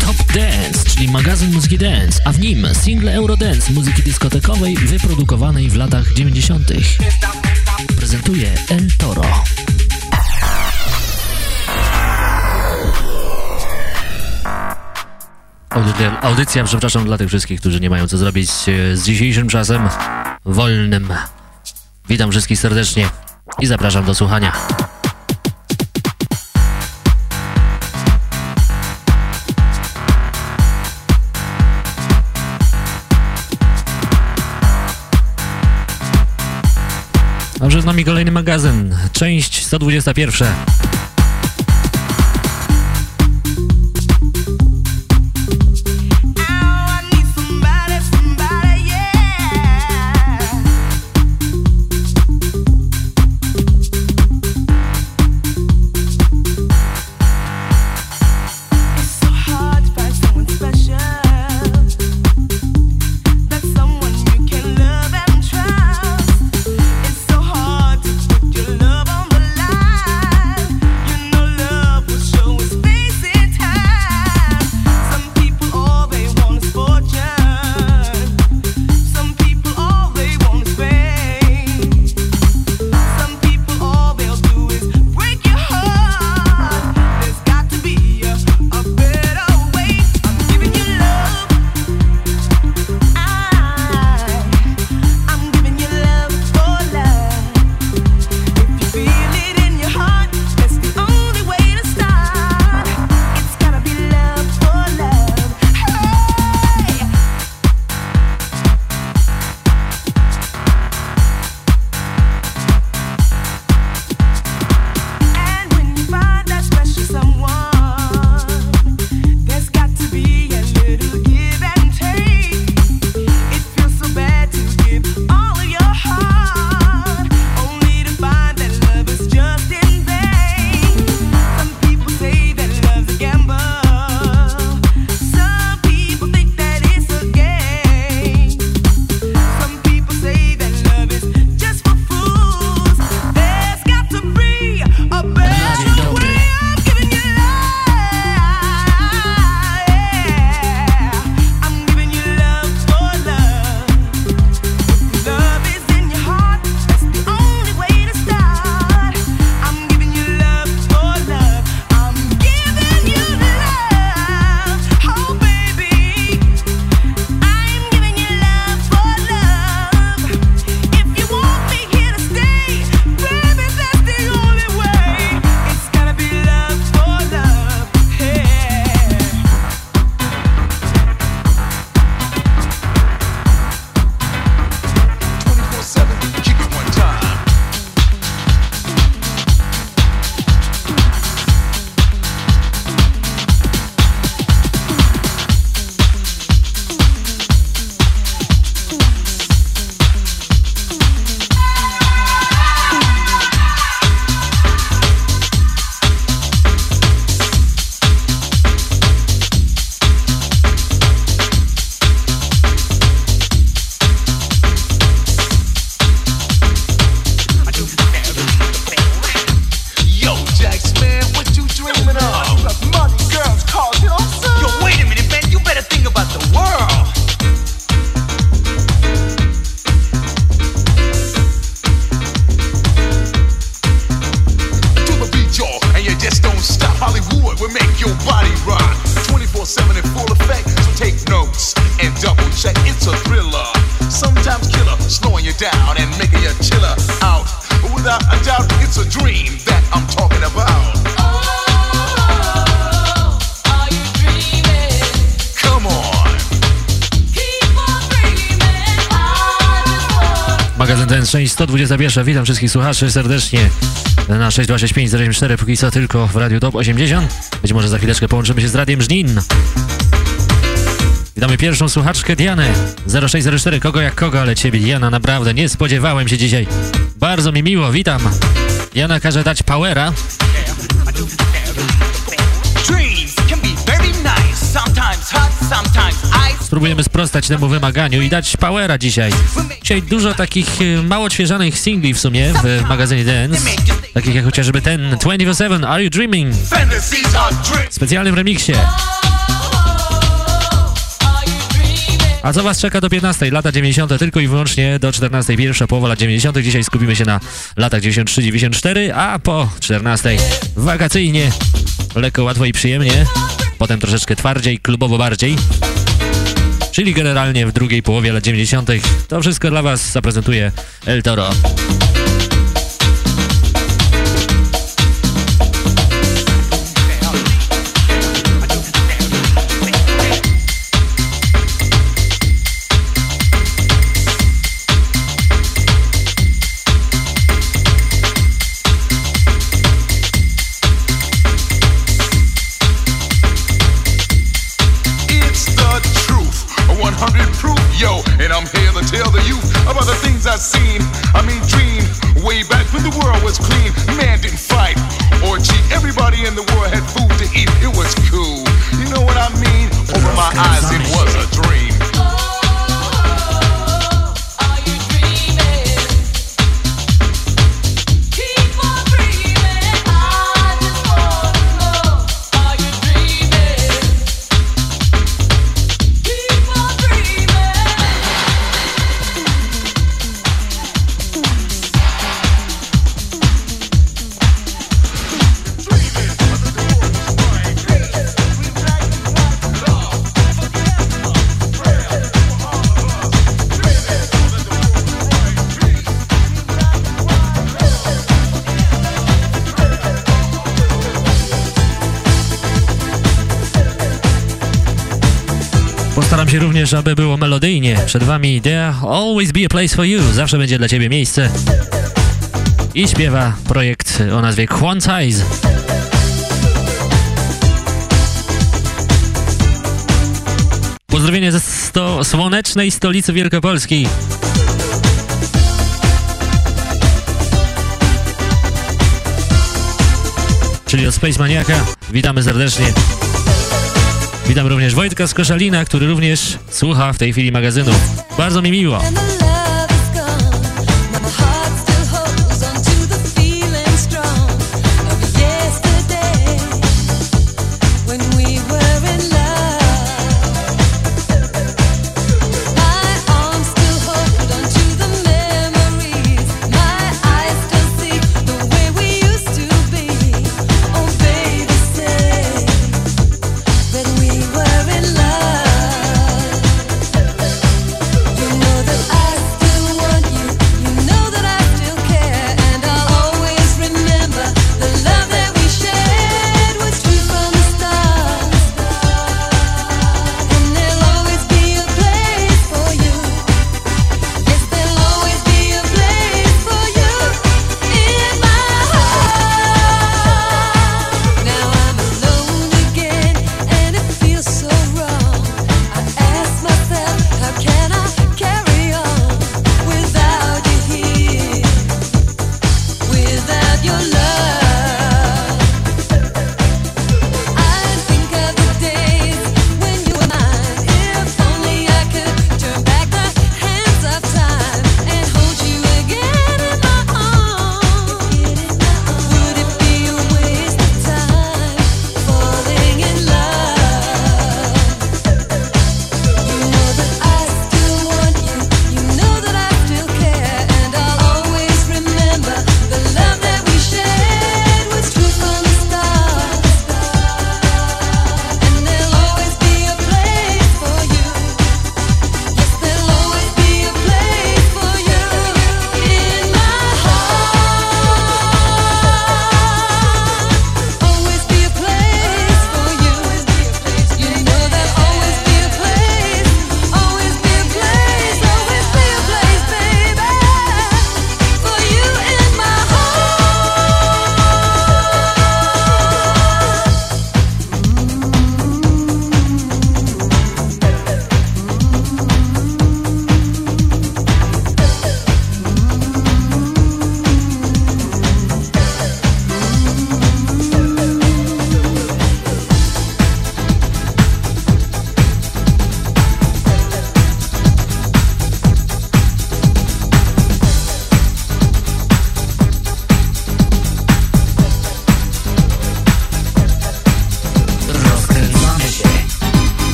Top Dance, czyli magazyn muzyki dance, a w nim single Eurodance muzyki dyskotekowej wyprodukowanej w latach 90. Prezentuje El Toro. Audycja, audycja, przepraszam, dla tych wszystkich, którzy nie mają co zrobić e, z dzisiejszym czasem wolnym. Witam wszystkich serdecznie i zapraszam do słuchania. Przed nami kolejny magazyn, część 121. część 121. Witam wszystkich słuchaczy serdecznie na 6265 póki co tylko w Radiu Top 80. Być może za chwileczkę połączymy się z Radiem Żnin. Witamy pierwszą słuchaczkę Dianę 0604. Kogo jak kogo, ale ciebie Diana naprawdę nie spodziewałem się dzisiaj. Bardzo mi miło, witam. Diana każe dać powera. Spróbujemy sprostać temu wymaganiu i dać powera dzisiaj. Dzisiaj dużo takich y, mało ćwierzanych singli w sumie w magazynie Dance. Takich jak chociażby ten 24-7 Are You Dreaming? W specjalnym remiksie. A co Was czeka do 15? Lata 90. tylko i wyłącznie do 14. Pierwsza połowa lat 90. Dzisiaj skupimy się na latach 93-94, a po 14. wakacyjnie, lekko, łatwo i przyjemnie. Potem troszeczkę twardziej, klubowo bardziej. Czyli generalnie w drugiej połowie lat 90. To wszystko dla Was zaprezentuje El Toro. Również, aby było melodyjnie. Przed wami There Always Be A Place For You. Zawsze będzie dla ciebie miejsce. I śpiewa projekt o nazwie Quantize. Pozdrowienie ze sto słonecznej stolicy Wielkopolski. Czyli od Space Maniaka. Witamy serdecznie. Witam również Wojtka z Koszalina, który również słucha w tej chwili magazynu. Bardzo mi miło.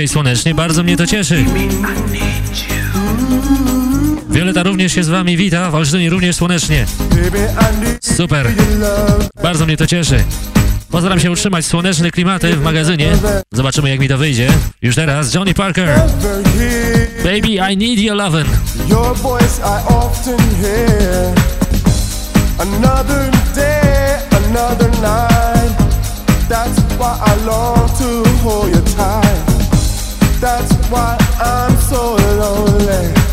Dzisiaj słonecznie, bardzo mnie to cieszy. Wioleta również się z wami wita, w Olsztynie również słonecznie. Super, bardzo mnie to cieszy. Postaram się utrzymać słoneczne klimaty w magazynie. Zobaczymy jak mi to wyjdzie. Już teraz Johnny Parker. Baby, I need your lovin'. Your voice I often hear. Another day, another night. That's why I long to hold you tight. That's why I'm so lonely.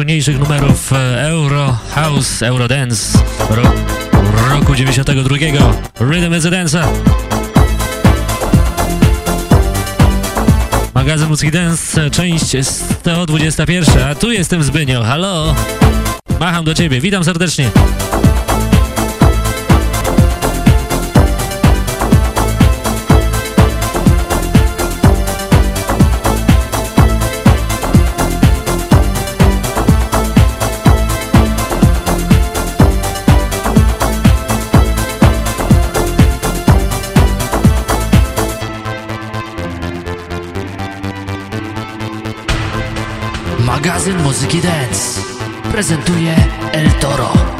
Najsłynniejszych numerów e, Euro House, Euro Dance ro roku 92. Rhythm is a Dancer. Magazyn Muzyki Dance, część 121. A tu jestem Zbynio, halo! Macham do ciebie, witam serdecznie. Muzyki dance prezentuje El Toro.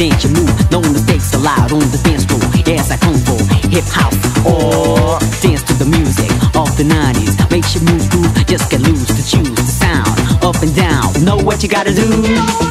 Dance, you move. No mistakes allowed on the dance floor. Yes, I come for hip house or dance to the music of the 90s. Makes you move, groove, just get loose to choose the sound. Up and down, know what you gotta do.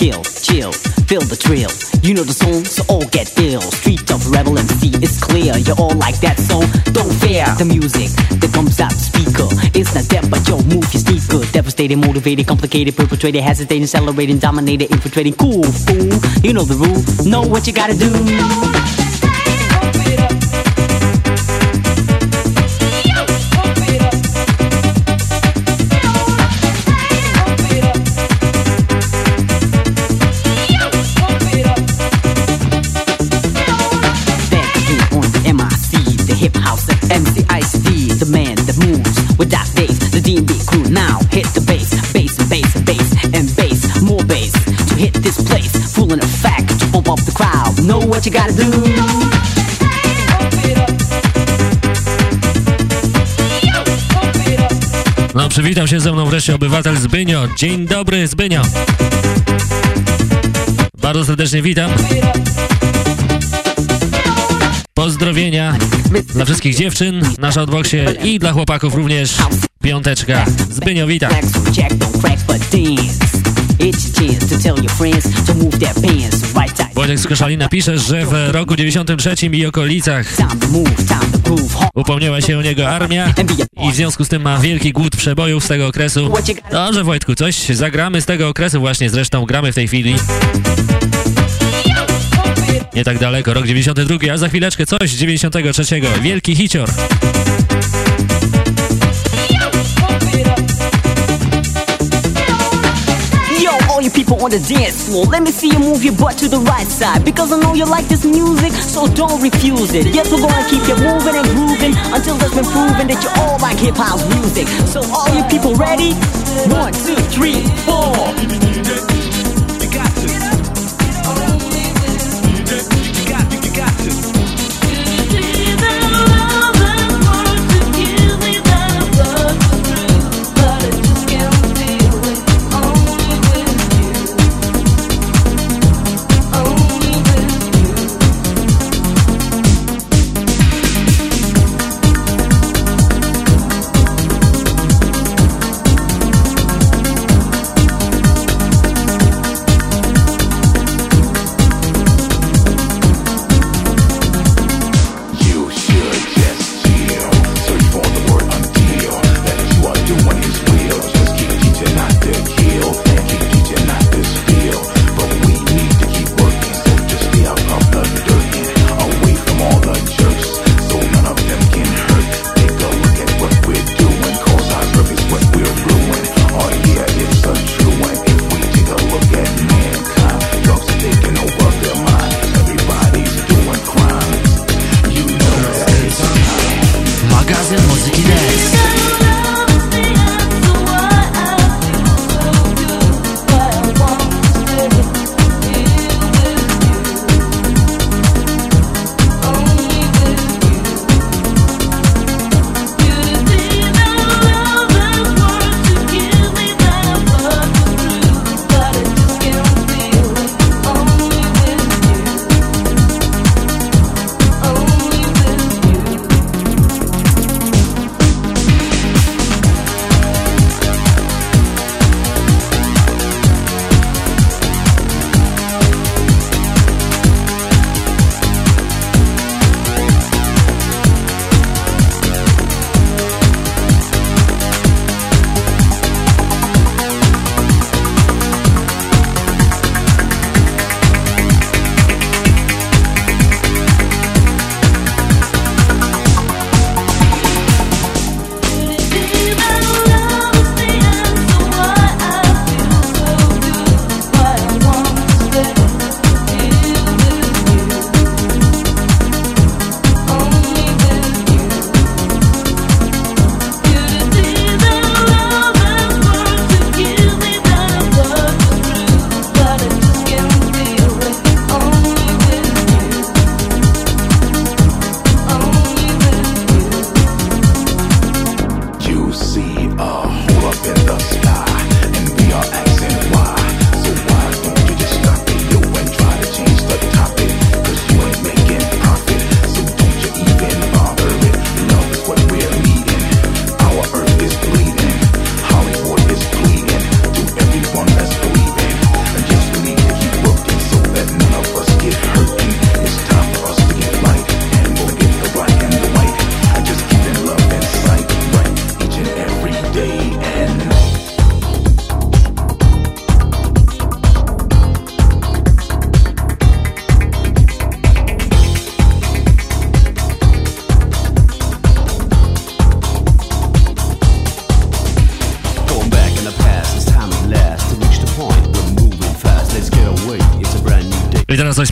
Kill, chill, feel the thrill. You know the song, so all get ill. Street of rebel MC, it's clear, you're all like that, so don't fear the music that comes out the speaker. It's not dead, but yo, move your sneaker. Devastating, motivated, complicated, perpetrated, hesitating, accelerating, dominated, infiltrating, cool fool. You know the rule, know what you gotta do. No, przywitał się ze mną wreszcie obywatel Zbynio. Dzień dobry, Zbynio. Bardzo serdecznie witam. Pozdrowienia dla wszystkich dziewczyn na Shoutboxie i dla chłopaków również. Piąteczka. Zbynio, witam. Wojtek z Koszalina pisze, że w roku 93 i okolicach upomniała się o niego armia i w związku z tym ma wielki głód przebojów z tego okresu. Dobrze Wojtku, coś zagramy z tego okresu właśnie, zresztą gramy w tej chwili. Nie tak daleko, rok 92, a za chwileczkę coś z 93. Wielki hicior. All you people on the dance floor, let me see you move your butt to the right side. Because I know you like this music, so don't refuse it. Yes, we're gonna keep you moving and grooving until it's been proven that you all like hip house music. So, all you people ready? One, two, three, four.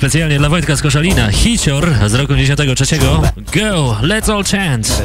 specjalnie dla Wojtka z Koszalina, Hicior z roku 93. Go, let's all chant!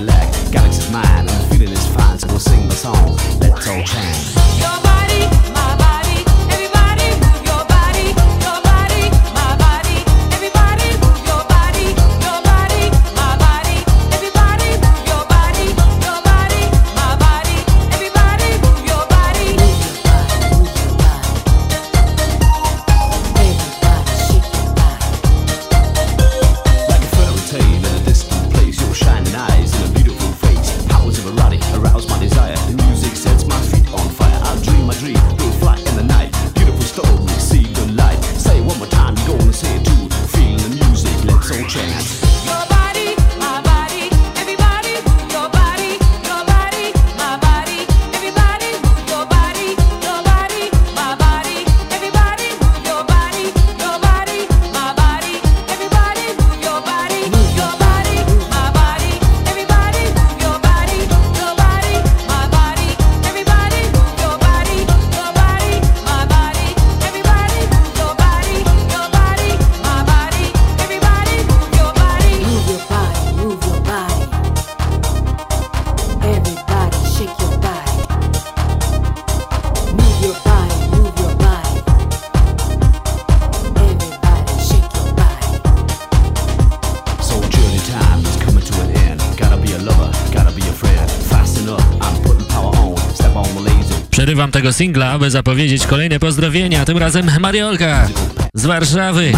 tego singla, aby zapowiedzieć kolejne pozdrowienia, tym razem Mariolka z Warszawy,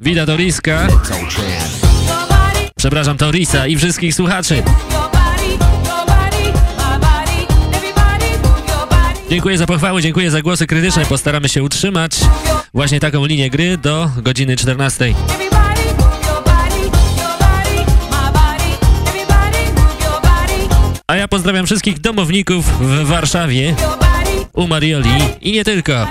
Wida Toriska, przepraszam, Torisa i wszystkich słuchaczy. Dziękuję za pochwały, dziękuję za głosy krytyczne, postaramy się utrzymać właśnie taką linię gry do godziny 14. A ja pozdrawiam wszystkich domowników w Warszawie, u Marioli i nie tylko.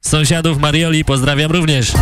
Sąsiadów Marioli pozdrawiam również.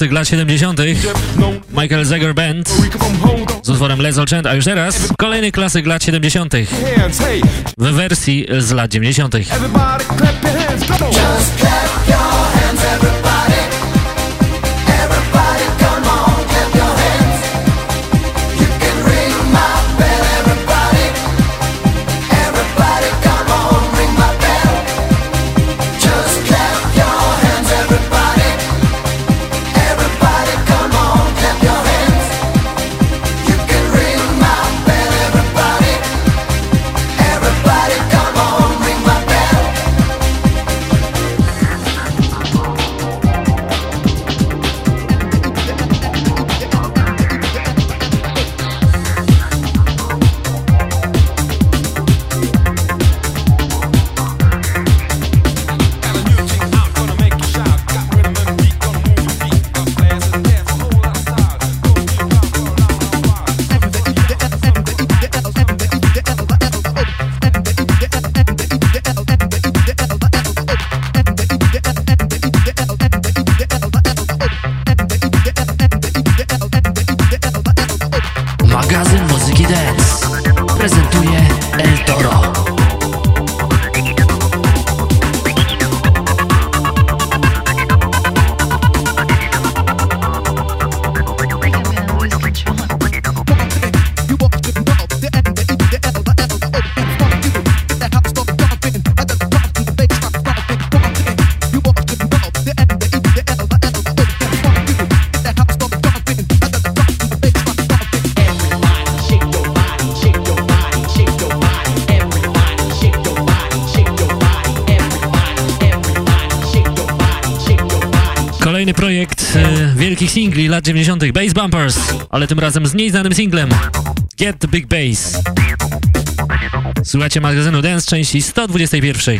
klasyk lat 70. Michael Zegger Band z utworem Les Old a już teraz kolejny klasyk lat 70. w wersji z lat 90. lat 90. Bass Bumpers, ale tym razem z mniej znanym singlem Get the Big Bass. Słuchajcie magazynu Dance części 121.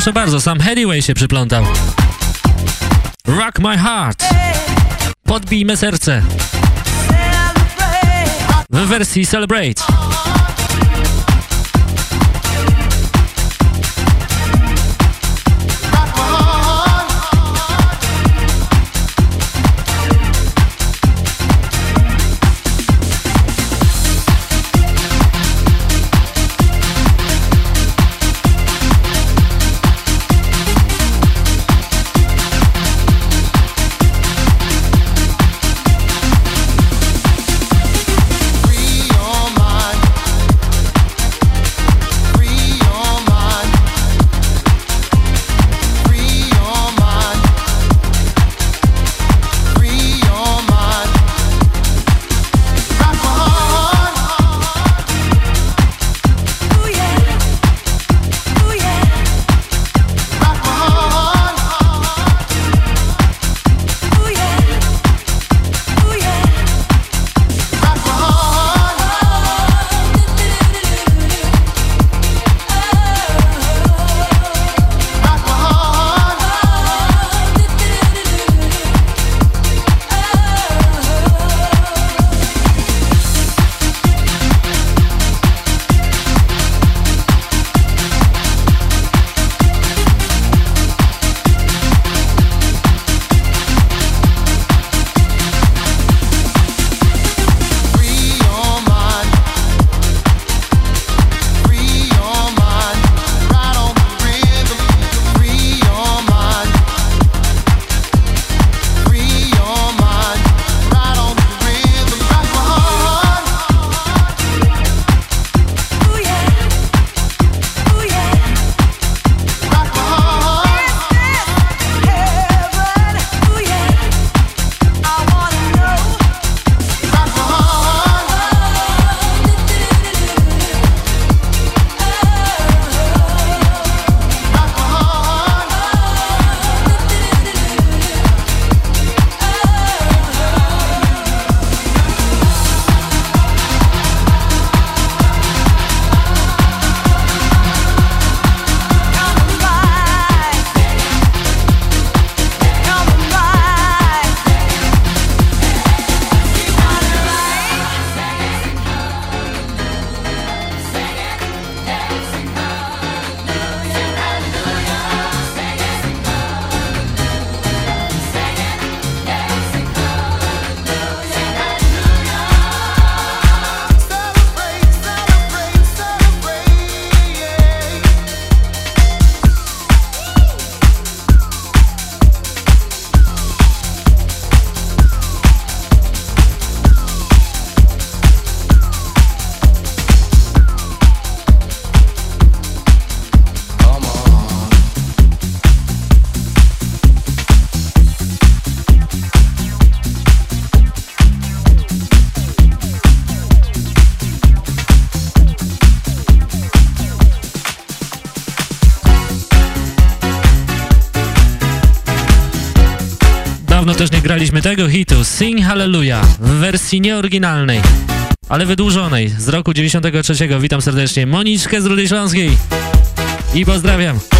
proszę bardzo, sam Headway się przyplątał. Rock My Heart. Podbij me serce. W wersji Celebrate. Słuchamy tego hitu Sing Hallelujah w wersji nieoryginalnej, ale wydłużonej z roku 93. Witam serdecznie Moniczkę z Rudy Śląskiej i pozdrawiam.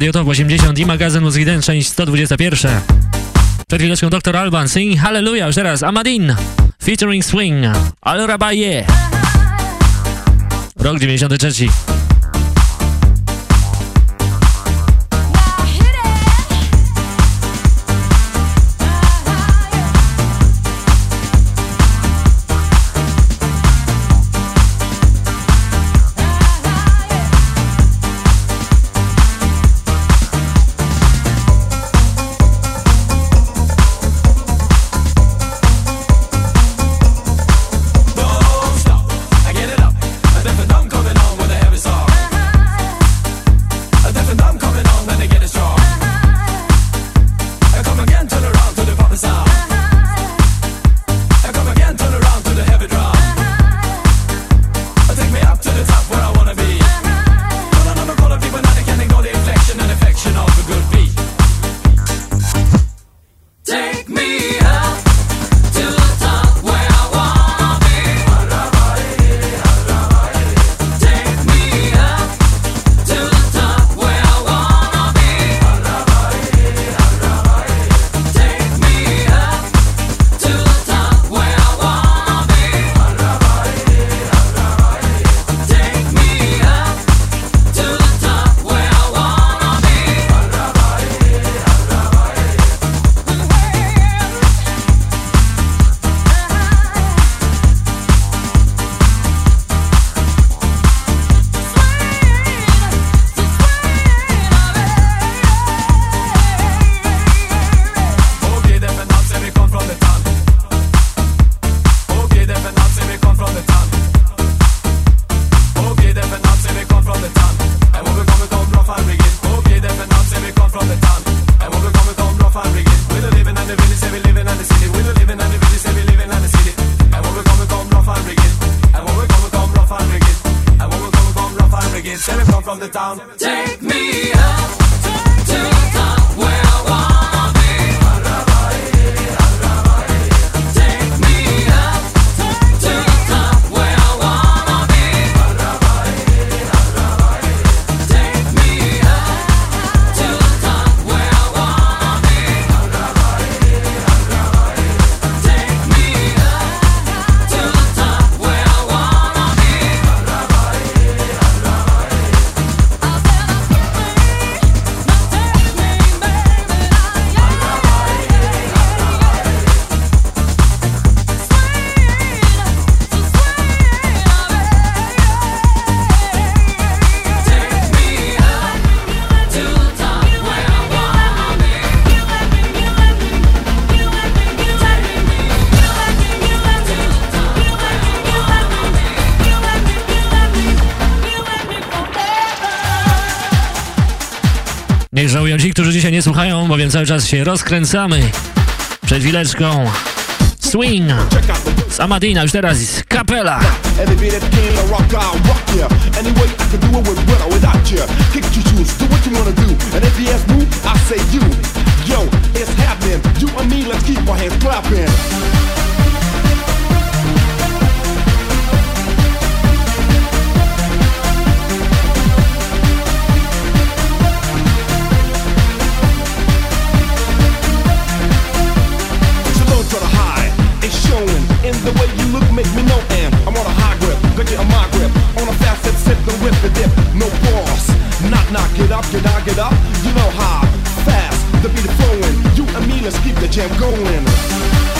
Radio Top 80 i magazyn Muzyk 1, część 121. Przed chwileczką Dr. Alban, Sing Hallelujah, już teraz Amadin, featuring Swing, Alora Baye, rok 93. żałują ci, którzy dzisiaj nie słuchają, bowiem cały czas się rozkręcamy. Przed chwileczką Swing z Amadina, już teraz jest kapela. Yo, it's happening. You and me, let's keep our hands clapping. The way you look make me know and I'm on a high grip, look at my grip. On a fast hip, sip the whip, the dip. No pause, knock knock, get up, get out, get up. You know how, fast, the beat is flowing. You and me, let's keep the jam going.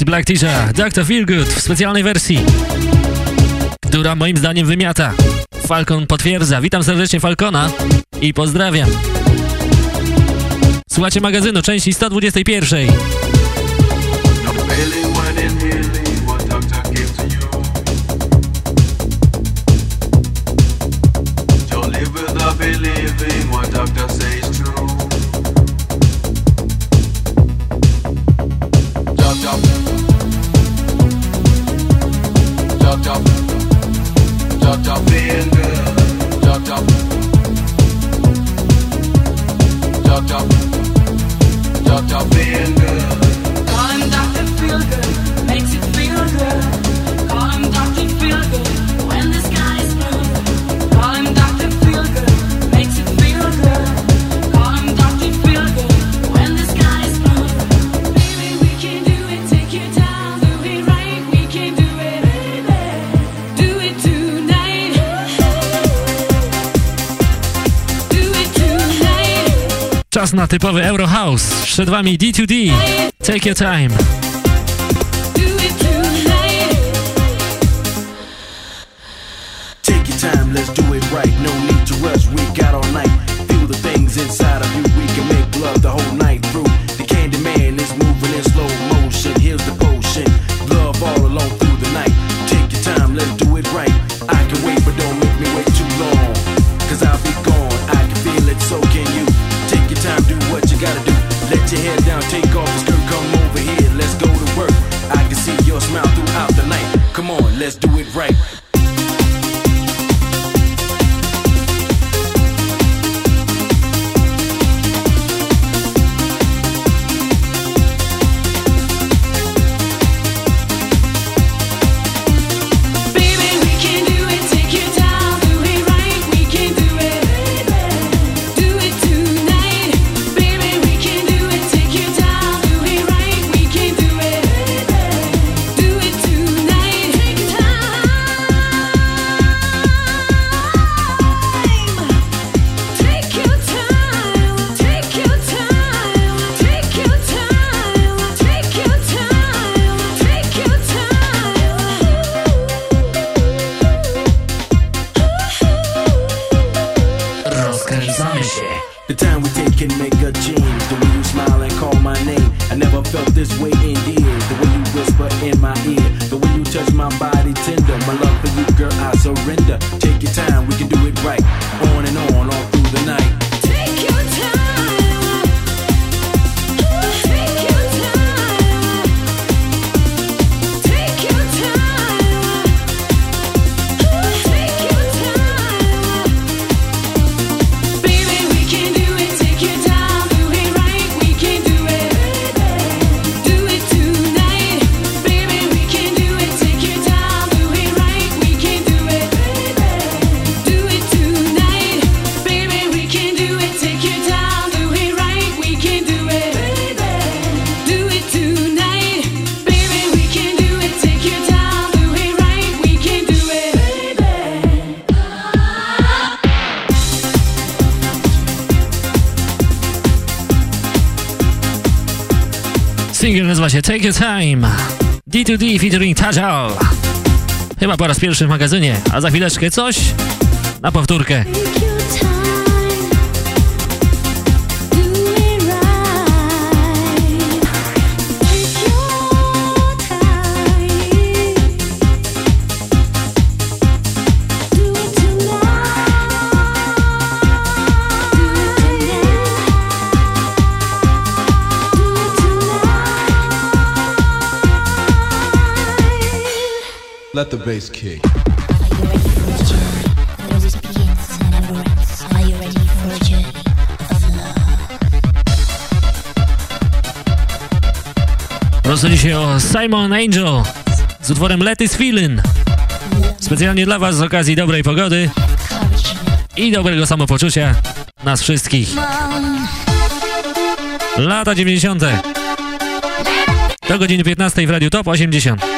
wersji Black Teacher, Dr. Feelgood w specjalnej wersji, która moim zdaniem wymiata. Falcon potwierdza. Witam serdecznie Falcona i pozdrawiam. Słuchajcie magazynu części 121. czas na typowy Euro House. Przed Wami D2D. Take your time. Take your time, let's do it right. No need to rush, we got all night. Feel the things inside of you. Utwór nazywa się Take Your Time D2D featuring Tajal Chyba po raz pierwszy w magazynie, a za chwileczkę coś na powtórkę. let the bass kick. Rozchodzi się o Simon Angel z utworem Let Is Feelin. Specjalnie dla Was z okazji dobrej pogody i dobrego samopoczucia nas wszystkich. Lata 90. Do godziny 15 w Radiu Top 80.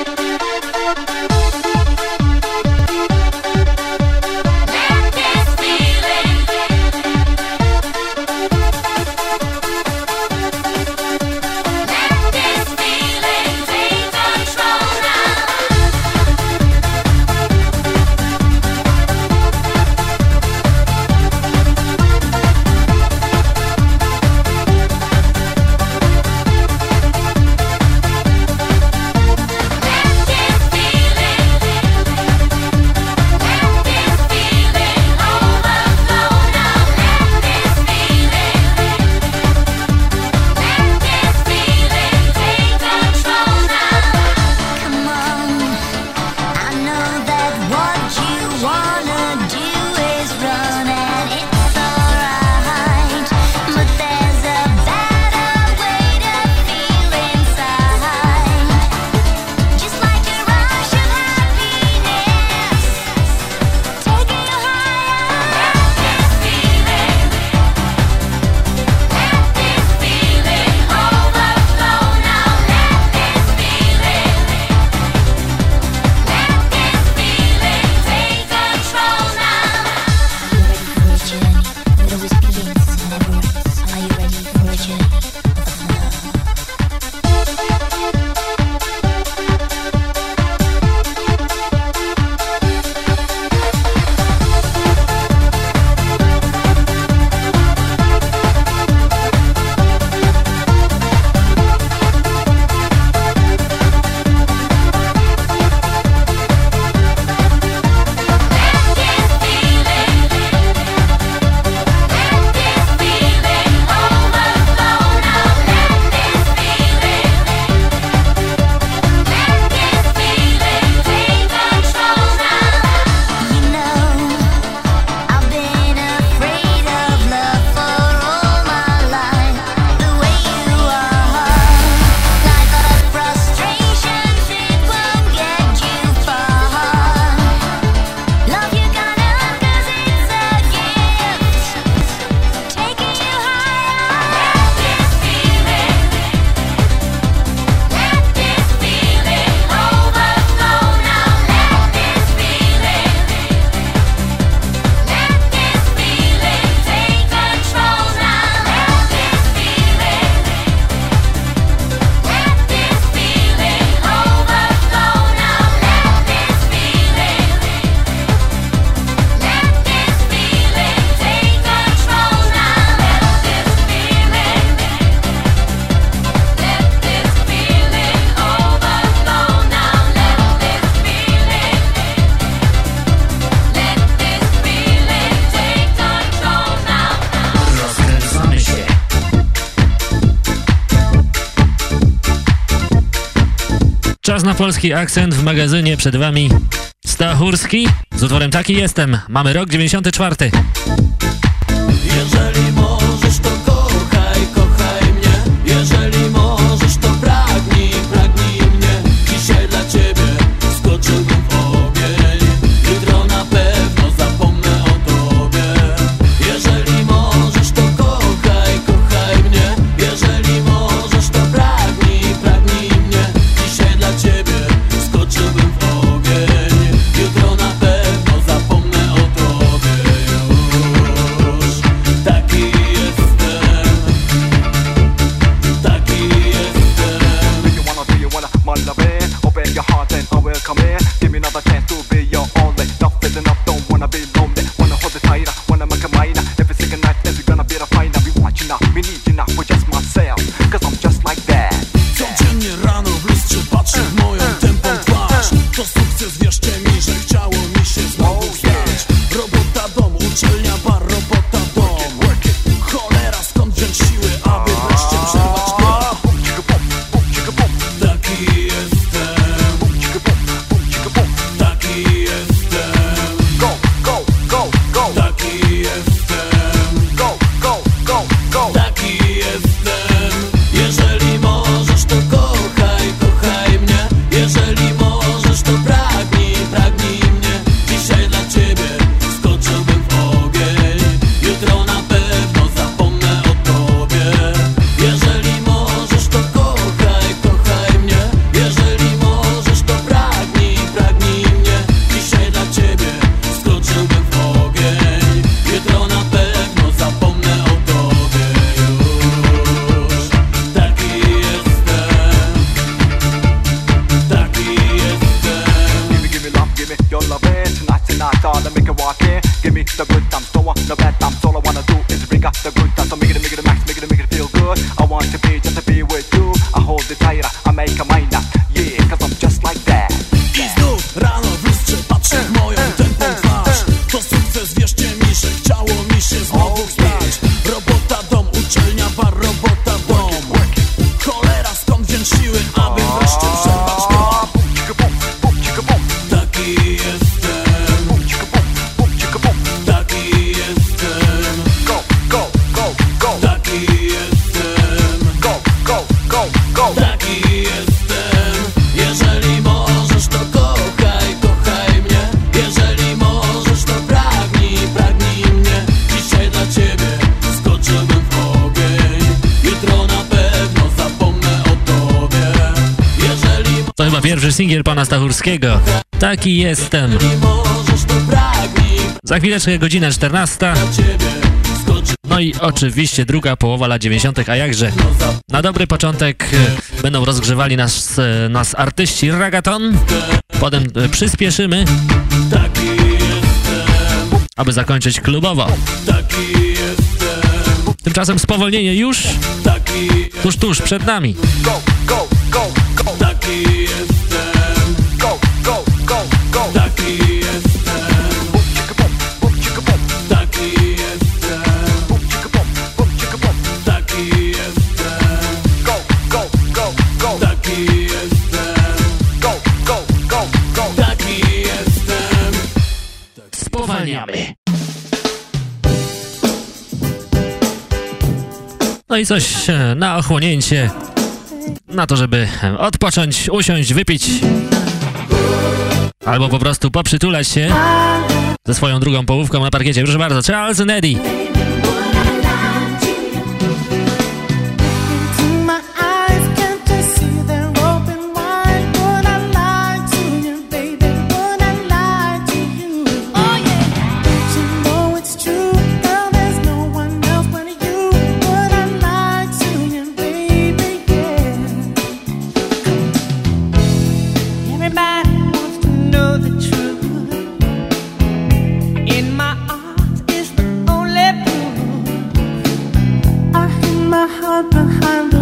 polski akcent w magazynie przed wami Stachurski z utworem Taki Jestem. Mamy rok 94. just. Codziennie rano w lustrze patrzę w moją tępą twarz. To sukces pierwszy singiel pana Stachurskiego. Taki jestem. Za chwileczkę godzina 14. No i oczywiście druga połowa lat 90., a jakże. Na dobry początek e, będą rozgrzewali nas, e, nas artyści ragaton. Potem e, przyspieszymy, aby zakończyć klubowo. Tymczasem spowolnienie już tuż, tuż przed nami. Go, go, go, go. No i coś e, na ochłonięcie, na to, żeby e, odpocząć, usiąść, wypić albo po prostu poprzytulać się ze swoją drugą połówką na parkiecie. Proszę bardzo, Charles Neddy. my heart behind the